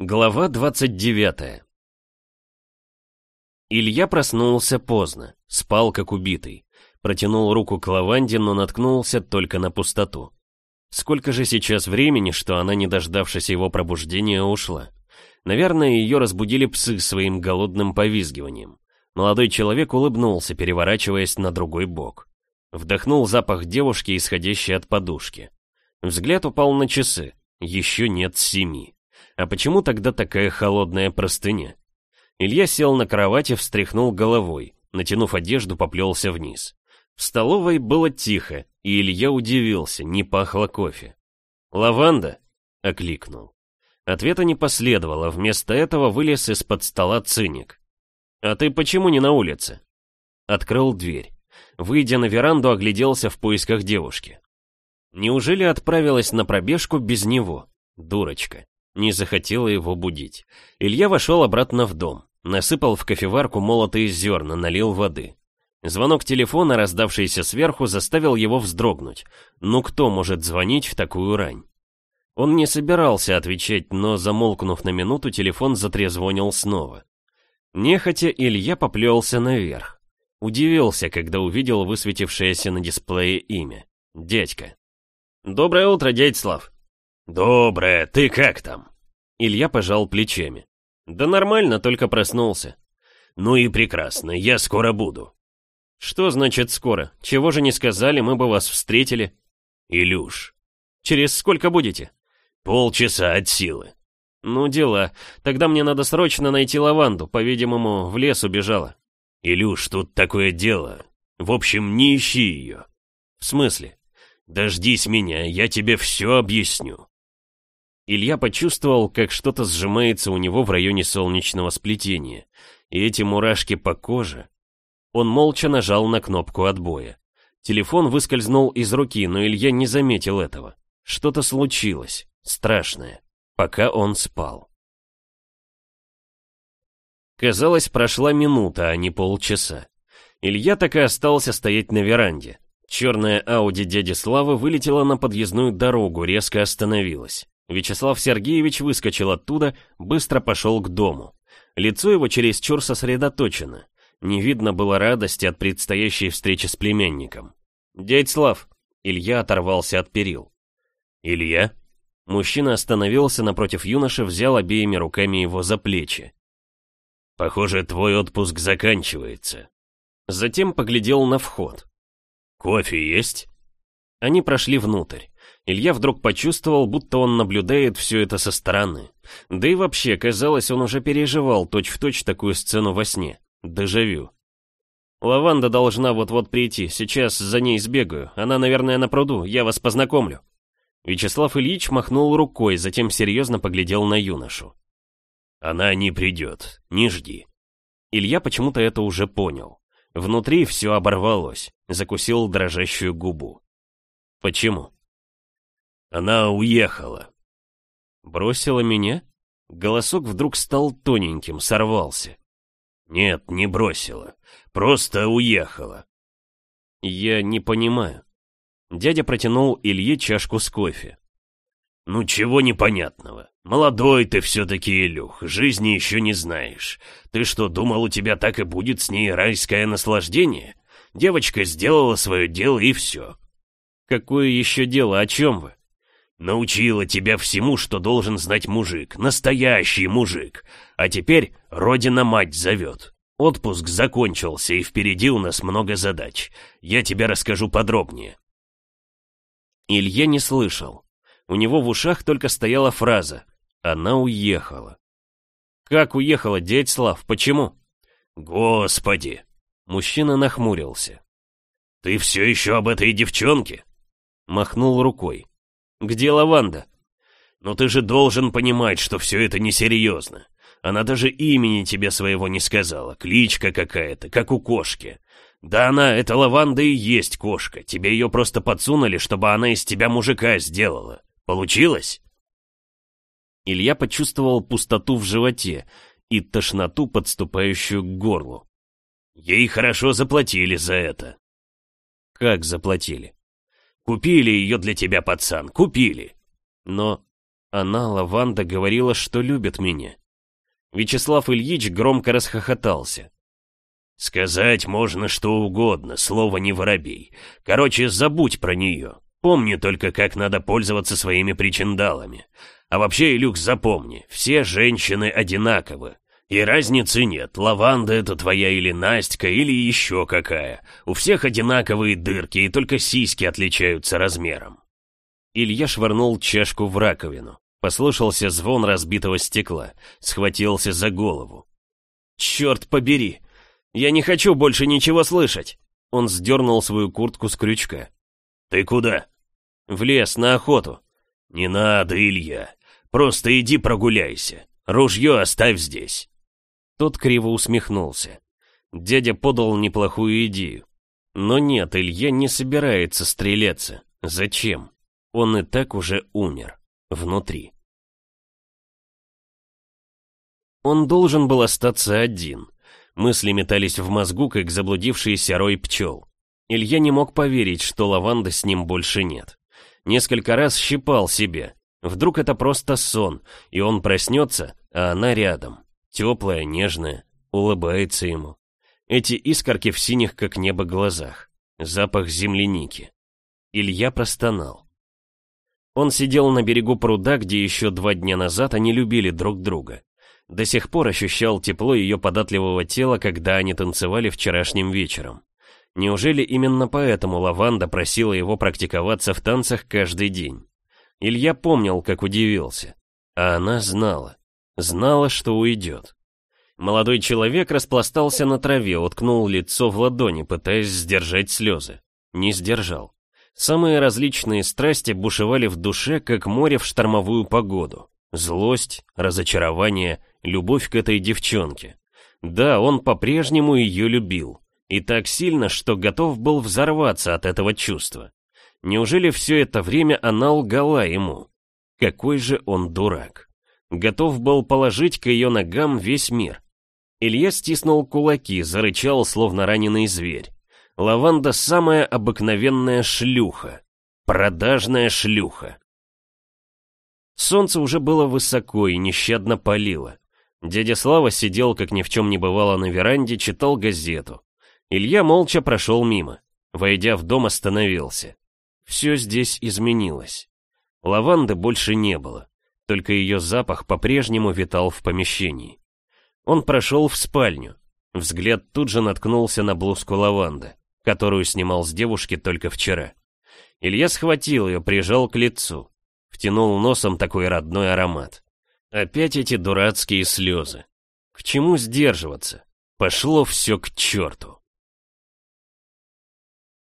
Глава 29 Илья проснулся поздно, спал как убитый. Протянул руку к лаванде, но наткнулся только на пустоту. Сколько же сейчас времени, что она, не дождавшись его пробуждения, ушла? Наверное, ее разбудили псы своим голодным повизгиванием. Молодой человек улыбнулся, переворачиваясь на другой бок. Вдохнул запах девушки, исходящий от подушки. Взгляд упал на часы. Еще нет семи. А почему тогда такая холодная простыня? Илья сел на кровати, встряхнул головой, натянув одежду, поплелся вниз. В столовой было тихо, и Илья удивился, не пахло кофе. «Лаванда?» — окликнул. Ответа не последовало, вместо этого вылез из-под стола циник. «А ты почему не на улице?» Открыл дверь. Выйдя на веранду, огляделся в поисках девушки. Неужели отправилась на пробежку без него? Дурочка. Не захотела его будить. Илья вошел обратно в дом. Насыпал в кофеварку молотые зерна, налил воды. Звонок телефона, раздавшийся сверху, заставил его вздрогнуть. Ну кто может звонить в такую рань? Он не собирался отвечать, но, замолкнув на минуту, телефон затрезвонил снова. Нехотя Илья поплелся наверх. Удивился, когда увидел высветившееся на дисплее имя. Дядька. «Доброе утро, дядь Слав». «Доброе, ты как там?» Илья пожал плечами. «Да нормально, только проснулся». «Ну и прекрасно, я скоро буду». «Что значит скоро? Чего же не сказали, мы бы вас встретили?» «Илюш». «Через сколько будете?» «Полчаса от силы». «Ну дела. Тогда мне надо срочно найти лаванду, по-видимому, в лес убежала». «Илюш, тут такое дело. В общем, не ищи ее». «В смысле?» «Дождись меня, я тебе все объясню». Илья почувствовал, как что-то сжимается у него в районе солнечного сплетения, и эти мурашки по коже, он молча нажал на кнопку отбоя. Телефон выскользнул из руки, но Илья не заметил этого. Что-то случилось, страшное, пока он спал. Казалось, прошла минута, а не полчаса. Илья так и остался стоять на веранде. Черная Ауди дяди Славы вылетела на подъездную дорогу, резко остановилась. Вячеслав Сергеевич выскочил оттуда, быстро пошел к дому. Лицо его чересчур сосредоточено. Не видно было радости от предстоящей встречи с племянником. «Дядь Слав!» Илья оторвался от перил. «Илья?» Мужчина остановился напротив юноши, взял обеими руками его за плечи. «Похоже, твой отпуск заканчивается». Затем поглядел на вход. «Кофе есть?» Они прошли внутрь. Илья вдруг почувствовал, будто он наблюдает все это со стороны. Да и вообще, казалось, он уже переживал точь-в-точь точь такую сцену во сне. Дежавю. Лаванда должна вот-вот прийти, сейчас за ней сбегаю. Она, наверное, на пруду, я вас познакомлю. Вячеслав Ильич махнул рукой, затем серьезно поглядел на юношу. Она не придет, не жди. Илья почему-то это уже понял. Внутри все оборвалось, закусил дрожащую губу. Почему? Она уехала. Бросила меня? Голосок вдруг стал тоненьким, сорвался. Нет, не бросила. Просто уехала. Я не понимаю. Дядя протянул Илье чашку с кофе. Ну чего непонятного? Молодой ты все-таки, Илюх, жизни еще не знаешь. Ты что, думал, у тебя так и будет с ней райское наслаждение? Девочка сделала свое дело и все. Какое еще дело, о чем вы? Научила тебя всему, что должен знать мужик, настоящий мужик. А теперь родина-мать зовет. Отпуск закончился, и впереди у нас много задач. Я тебе расскажу подробнее. Илья не слышал. У него в ушах только стояла фраза «Она уехала». «Как уехала, дядь Слав? Почему?» «Господи!» Мужчина нахмурился. «Ты все еще об этой девчонке?» Махнул рукой. Где лаванда? Но ты же должен понимать, что все это несерьезно. Она даже имени тебе своего не сказала, кличка какая-то, как у кошки. Да она, эта лаванда и есть кошка, тебе ее просто подсунули, чтобы она из тебя мужика сделала. Получилось? Илья почувствовал пустоту в животе и тошноту, подступающую к горлу. Ей хорошо заплатили за это. Как заплатили? Купили ее для тебя, пацан, купили. Но Она, Лаванда, говорила, что любит меня. Вячеслав Ильич громко расхохотался. «Сказать можно что угодно, слово не воробей. Короче, забудь про нее. Помни только, как надо пользоваться своими причиндалами. А вообще, Илюк, запомни, все женщины одинаковы. И разницы нет, лаванда это твоя или Настя, или еще какая. У всех одинаковые дырки, и только сиськи отличаются размером. Илья швырнул чашку в раковину. Послышался звон разбитого стекла. Схватился за голову. «Черт побери! Я не хочу больше ничего слышать!» Он сдернул свою куртку с крючка. «Ты куда?» «В лес, на охоту». «Не надо, Илья. Просто иди прогуляйся. Ружье оставь здесь». Тот криво усмехнулся. Дядя подал неплохую идею. Но нет, Илья не собирается стреляться. Зачем? Он и так уже умер. Внутри. Он должен был остаться один. Мысли метались в мозгу, как заблудившийся рой пчел. Илья не мог поверить, что лаванды с ним больше нет. Несколько раз щипал себе. Вдруг это просто сон, и он проснется, а она рядом. Теплая, нежная, улыбается ему. Эти искорки в синих, как небо, глазах. Запах земляники. Илья простонал. Он сидел на берегу пруда, где еще два дня назад они любили друг друга. До сих пор ощущал тепло ее податливого тела, когда они танцевали вчерашним вечером. Неужели именно поэтому Лаванда просила его практиковаться в танцах каждый день? Илья помнил, как удивился. А она знала. Знала, что уйдет. Молодой человек распластался на траве, уткнул лицо в ладони, пытаясь сдержать слезы. Не сдержал. Самые различные страсти бушевали в душе, как море в штормовую погоду. Злость, разочарование, любовь к этой девчонке. Да, он по-прежнему ее любил. И так сильно, что готов был взорваться от этого чувства. Неужели все это время она лгала ему? Какой же он дурак. Готов был положить к ее ногам весь мир. Илья стиснул кулаки, зарычал, словно раненый зверь. Лаванда самая обыкновенная шлюха. Продажная шлюха. Солнце уже было высоко и нещадно палило. Дядя Слава сидел, как ни в чем не бывало на веранде, читал газету. Илья молча прошел мимо. Войдя в дом, остановился. Все здесь изменилось. Лаванды больше не было, только ее запах по-прежнему витал в помещении. Он прошел в спальню. Взгляд тут же наткнулся на блузку лаванды которую снимал с девушки только вчера. Илья схватил ее, прижал к лицу. Втянул носом такой родной аромат. Опять эти дурацкие слезы. К чему сдерживаться? Пошло все к черту.